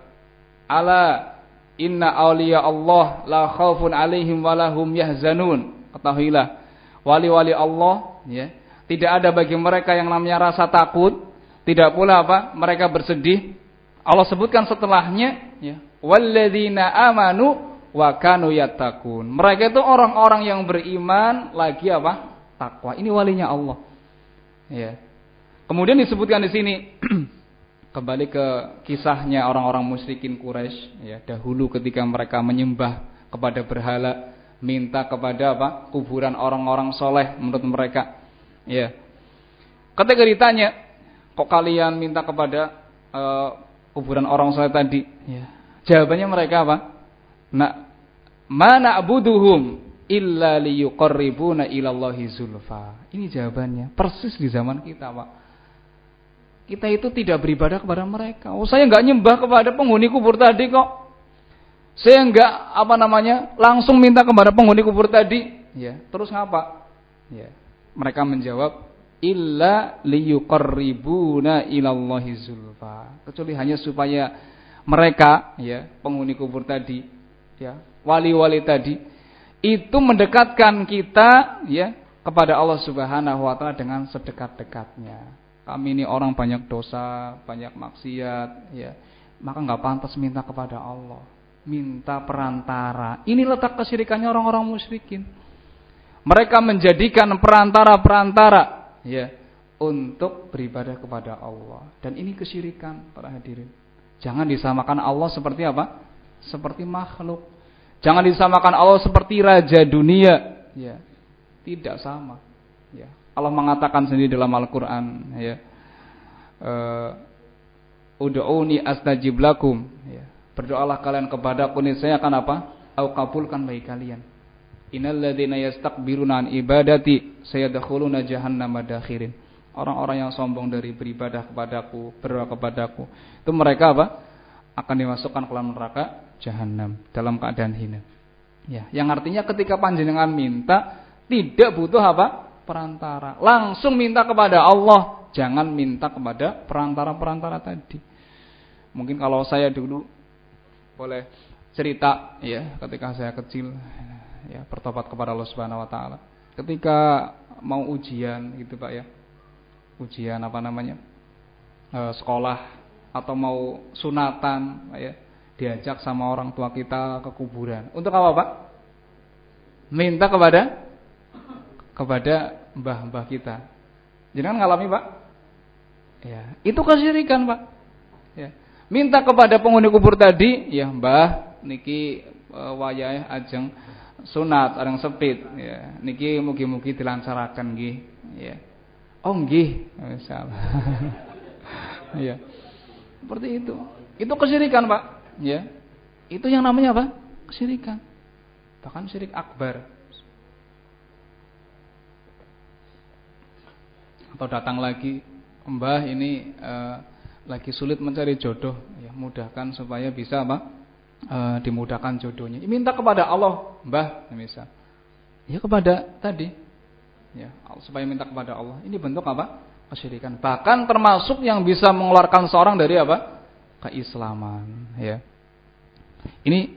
ala inna awliya Allah la khaufun alaihim walahum yahzanun. Ketahuilah wali-wali Allah ya tidak ada bagi mereka yang namanya rasa takut, tidak pula apa? mereka bersedih. Allah sebutkan setelahnya ya walladzina amanu wa kanu yattaqun. Mereka itu orang-orang yang beriman lagi apa? takwa. Ini walinya Allah. Ya. Kemudian disebutkan di sini kembali ke kisahnya orang-orang musyrikin Quraisy ya dahulu ketika mereka menyembah kepada berhala minta kepada apa kuburan orang-orang soleh menurut mereka ya ketika ditanya kok kalian minta kepada uh, kuburan orang soleh tadi ya jawabannya mereka apa nak mana abuduhum illa liyuqarribuna ilallahi zulfa. Ini jawabannya, persis di zaman kita, Pak. kita itu tidak beribadah kepada mereka. Oh, saya nggak nyembah kepada penghuni kubur tadi kok. Saya nggak apa namanya langsung minta kepada penghuni kubur tadi. Ya, terus ngapa? Ya, mereka menjawab illa liyuqarribuna ilallahi zulfa. Kecuali hanya supaya mereka ya penghuni kubur tadi ya wali-wali tadi itu mendekatkan kita ya kepada Allah Subhanahu wa taala dengan sedekat-dekatnya. Kami ini orang banyak dosa, banyak maksiat ya. Maka nggak pantas minta kepada Allah minta perantara. Ini letak kesyirikannya orang-orang musyrikin. Mereka menjadikan perantara-perantara ya untuk beribadah kepada Allah. Dan ini kesyirikan para hadirin. Jangan disamakan Allah seperti apa? Seperti makhluk. Jangan disamakan Allah seperti raja dunia. Ya. Tidak sama. Ya. Allah mengatakan sendiri dalam Al-Qur'an ya. Uh, Ud'uni astajib lakum ya Berdoalah kalian kepadaku saya akan apa? Aku kabulkan bagi kalian. Innal ladzina yastakbiruna an ibadati sayadkhuluna jahannama dakhirin. Orang-orang yang sombong dari beribadah kepadaku, berdoa kepadaku, itu mereka apa? Akan dimasukkan ke dalam neraka jahanam dalam keadaan hina. Ya, yang artinya ketika panjenengan minta tidak butuh apa? perantara. Langsung minta kepada Allah, jangan minta kepada perantara-perantara tadi. Mungkin kalau saya dulu boleh cerita ya ketika saya kecil ya bertobat kepada Allah Subhanahu wa taala. Ketika mau ujian gitu Pak ya. Ujian apa namanya? E, sekolah atau mau sunatan Pak ya. Diajak sama orang tua kita ke kuburan. Untuk apa Pak? Minta kepada kepada mbah-mbah kita. Jangan ngalami Pak? Ya, itu kesyirikan Pak. Ya minta kepada penghuni kubur tadi, ya Mbah, niki e, wayah ajeng sunat areng sepit, ya. Niki mugi-mugi dilancaraken nggih, ya. Oh nggih, ya. Seperti itu. Itu kesyirikan, Pak, ya. Itu yang namanya apa? Kesyirikan. Bahkan syirik akbar. Atau datang lagi, Mbah ini uh, lagi sulit mencari jodoh, ya mudahkan supaya bisa apa? E, dimudahkan jodohnya. Minta kepada Allah, Mbah, misal. Ya kepada tadi. Ya, supaya minta kepada Allah. Ini bentuk apa? Kesyirikan. Bahkan termasuk yang bisa mengeluarkan seorang dari apa? Keislaman, ya. Ini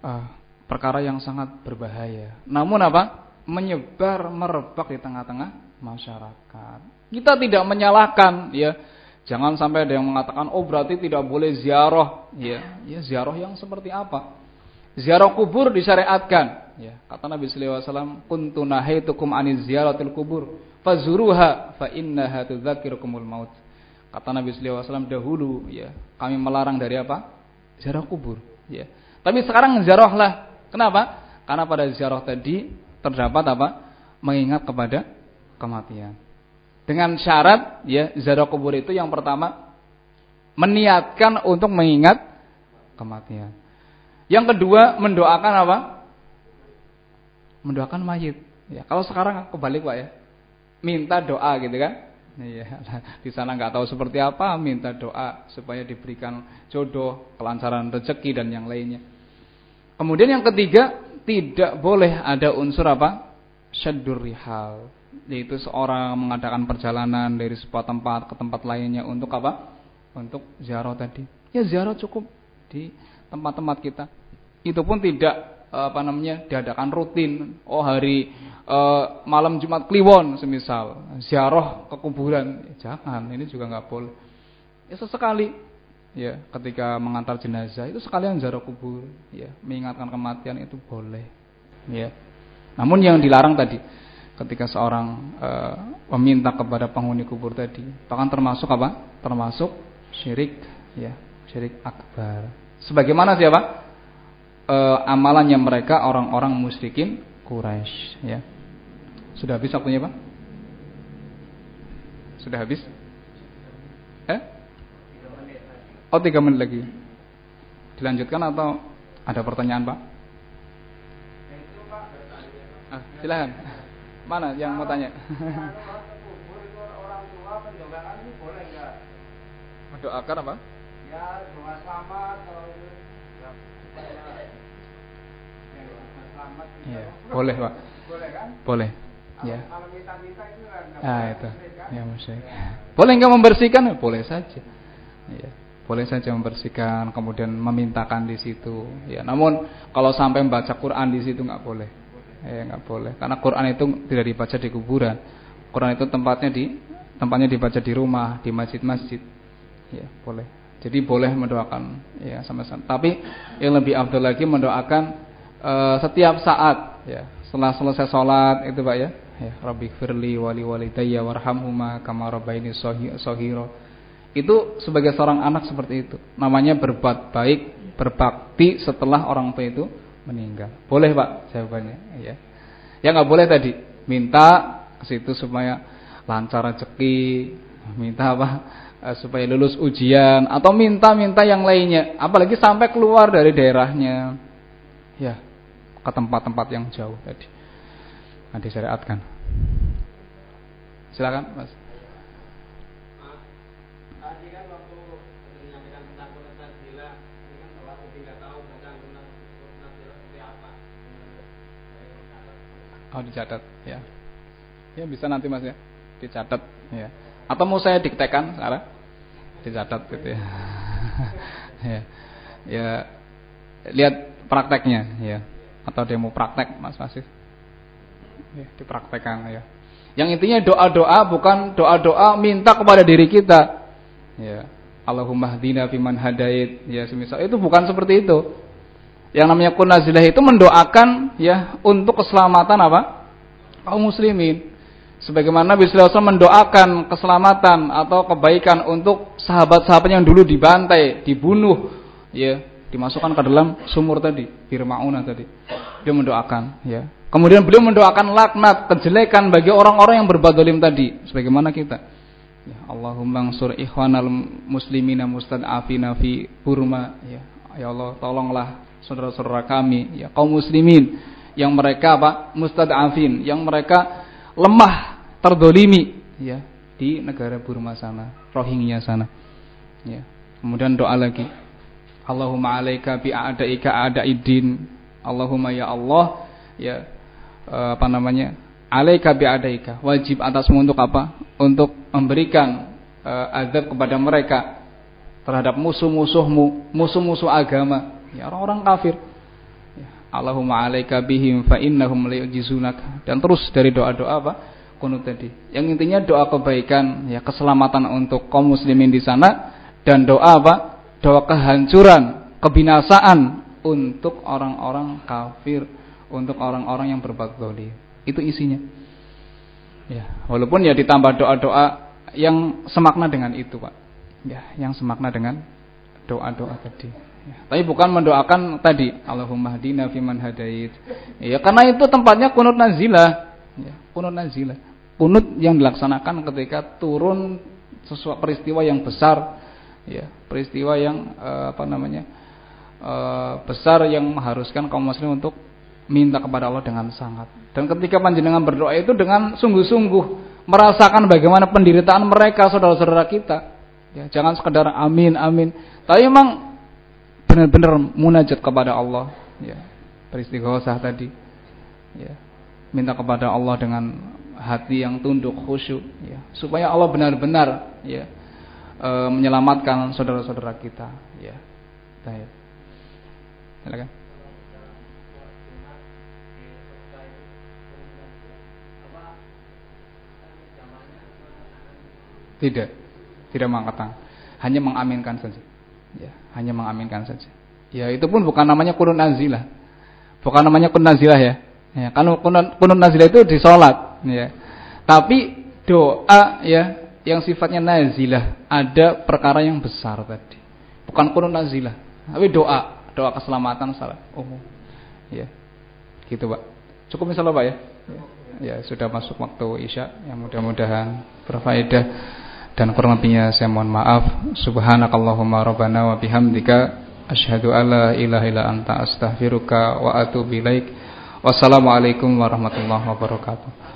uh, perkara yang sangat berbahaya. Namun apa? Menyebar merebak di tengah-tengah masyarakat. Kita tidak menyalahkan ya Jangan sampai ada yang mengatakan, oh berarti tidak boleh ziarah. Ya, ya ziarah yang seperti apa? Ziarah kubur disyariatkan. Ya, kata Nabi Sallallahu Alaihi Wasallam, kuntu nahaitukum aniz ziaratil kubur, fazuruha fa innaha tudzakirukumul maut. Kata Nabi Sallallahu Alaihi Wasallam dahulu, ya, kami melarang dari apa? Ziarah kubur. Ya. Tapi sekarang ziarahlah. Kenapa? Karena pada ziarah tadi terdapat apa? Mengingat kepada kematian. Dengan syarat ya ziarah kubur itu yang pertama meniatkan untuk mengingat kematian. Yang kedua mendoakan apa? Mendoakan mayit. Ya, kalau sekarang kebalik Pak ya. Minta doa gitu kan? Iya, di sana nggak tahu seperti apa, minta doa supaya diberikan jodoh, kelancaran rezeki dan yang lainnya. Kemudian yang ketiga, tidak boleh ada unsur apa? Syaddur rihal yaitu seorang mengadakan perjalanan dari sebuah tempat ke tempat lainnya untuk apa? Untuk ziarah tadi. Ya ziarah cukup di tempat-tempat kita. Itu pun tidak apa namanya diadakan rutin. Oh hari uh, malam Jumat Kliwon semisal ziarah ke kuburan. Ya, jangan, ini juga nggak boleh. Ya sesekali ya ketika mengantar jenazah itu sekalian ziarah kubur ya mengingatkan kematian itu boleh ya namun yang dilarang tadi ketika seorang e, meminta kepada penghuni kubur tadi. Bahkan termasuk apa? Termasuk syirik ya syirik akbar. Sebagaimana siapa? E, amalannya mereka orang-orang musyrikin Quraisy ya. Sudah habis waktunya pak? Sudah habis? Eh? Oh tiga menit lagi. Dilanjutkan atau ada pertanyaan pak? Ah, silahkan Mana yang mau tanya? Doakan apa? Ya, doa selamat kalau Ya, boleh pak. Boleh kan? Boleh. Ya. Kan Ah itu. kan? Ya musyrik. Boleh nggak membersihkan? Boleh saja. Ya. Boleh saja membersihkan, kemudian memintakan di situ. Ya, namun kalau sampai membaca Quran di situ nggak boleh. Ya, nggak boleh. Karena Quran itu tidak dibaca di kuburan. Quran itu tempatnya di tempatnya dibaca di rumah, di masjid-masjid. Ya, boleh. Jadi boleh mendoakan ya sama-sama. Tapi yang lebih afdal lagi mendoakan eh, setiap saat ya. Setelah selesai sholat itu Pak ya. Ya, Rabbi firli wali walidayya warhamhuma kama rabbaini shahira. Itu sebagai seorang anak seperti itu. Namanya berbuat baik, berbakti setelah orang tua itu meninggal. Boleh Pak jawabannya ya. Ya nggak boleh tadi minta ke situ supaya lancar rezeki, minta apa? Eh, supaya lulus ujian atau minta-minta yang lainnya, apalagi sampai keluar dari daerahnya. Ya, ke tempat-tempat yang jauh tadi. Nah, disyariatkan. Silakan, Mas. Tadi kan waktu menyampaikan tentang kunut nazila, ini kan kalau aku tidak tahu bacaan kunut kunut nazila seperti apa. Oh, dicatat, ya. Ya, bisa nanti Mas ya. Dicatat, ya. Atau mau saya diktekan sekarang? Dicatat gitu ya. ya. Ya. Lihat prakteknya, ya. Atau mau praktek, Mas Fasih. Ya, dipraktekkan ya. Yang intinya doa-doa bukan doa-doa minta kepada diri kita. Ya. Allahumma hdina fiman hadait. Ya, semisal itu bukan seperti itu. Yang namanya kunazilah itu mendoakan ya untuk keselamatan apa? kaum muslimin. Sebagaimana Nabi sallallahu mendoakan keselamatan atau kebaikan untuk sahabat-sahabat yang dulu dibantai, dibunuh, ya, dimasukkan ke dalam sumur tadi, firmauna tadi. Dia mendoakan, ya. Kemudian beliau mendoakan laknat, kejelekan bagi orang-orang yang berbuat zalim tadi, sebagaimana kita. Ya, Allahumma ansur ikhwanal muslimina mustad'afina fi Burma, ya. Ya Allah, tolonglah saudara-saudara kami, ya kaum muslimin yang mereka apa? mustad'afin, yang mereka lemah, terdolimi, ya, di negara Burma sana, Rohingya sana. Ya. Kemudian doa lagi. Allahumma alaika bi a'daika a'daidin. Allahumma ya Allah, ya eh, apa namanya? Alaika bi a'daika. Wajib atasmu untuk apa? Untuk memberikan eh, azab kepada mereka terhadap musuh-musuhmu, musuh-musuh agama, ya orang-orang kafir. Ya, Allahumma alaika bihim fa innahum layujizunak. Dan terus dari doa-doa apa? Kunut tadi. Yang intinya doa kebaikan, ya keselamatan untuk kaum muslimin di sana dan doa apa? Doa kehancuran, kebinasaan untuk orang-orang kafir, untuk orang-orang yang berbuat. Itu isinya. Ya, walaupun ya ditambah doa-doa yang semakna dengan itu, Pak. Ya, yang semakna dengan doa-doa tadi. Tapi bukan mendoakan tadi Allahumma hadina fiman hadait. Ya, karena itu tempatnya kunut nazilah. Ya, kunut nazilah. Kunut yang dilaksanakan ketika turun sesuatu peristiwa yang besar, ya, peristiwa yang eh, apa namanya? eh, besar yang mengharuskan kaum muslim untuk minta kepada Allah dengan sangat. Dan ketika panjenengan berdoa itu dengan sungguh-sungguh merasakan bagaimana penderitaan mereka saudara-saudara kita. Ya, jangan sekedar amin amin. Tapi memang benar-benar munajat kepada Allah, ya. Beristighosah tadi. Ya. Minta kepada Allah dengan hati yang tunduk khusyuk ya, supaya Allah benar-benar ya e, menyelamatkan saudara-saudara kita, ya. Baik. Silakan. Tidak, tidak mengangkat tangan, hanya mengaminkan saja. Ya, hanya mengaminkan saja. Ya, itu pun bukan namanya kunut nazilah. Bukan namanya kunut nazilah ya. Ya, kan kunut, kunut nazilah itu di sholat, ya. Tapi doa ya yang sifatnya nazilah ada perkara yang besar tadi. Bukan kunut nazilah, tapi doa, doa keselamatan salah umum. Ya. Gitu, Pak. Cukup misalnya, Pak ya. Ya, sudah masuk waktu Isya. Yang mudah-mudahan berfaedah dan kurang lebihnya saya mohon maaf. Subhanakallahumma rabbana wa bihamdika. Asyhadu alla ilaha illa anta astaghfiruka wa atubu ilaik. Wassalamualaikum warahmatullahi wabarakatuh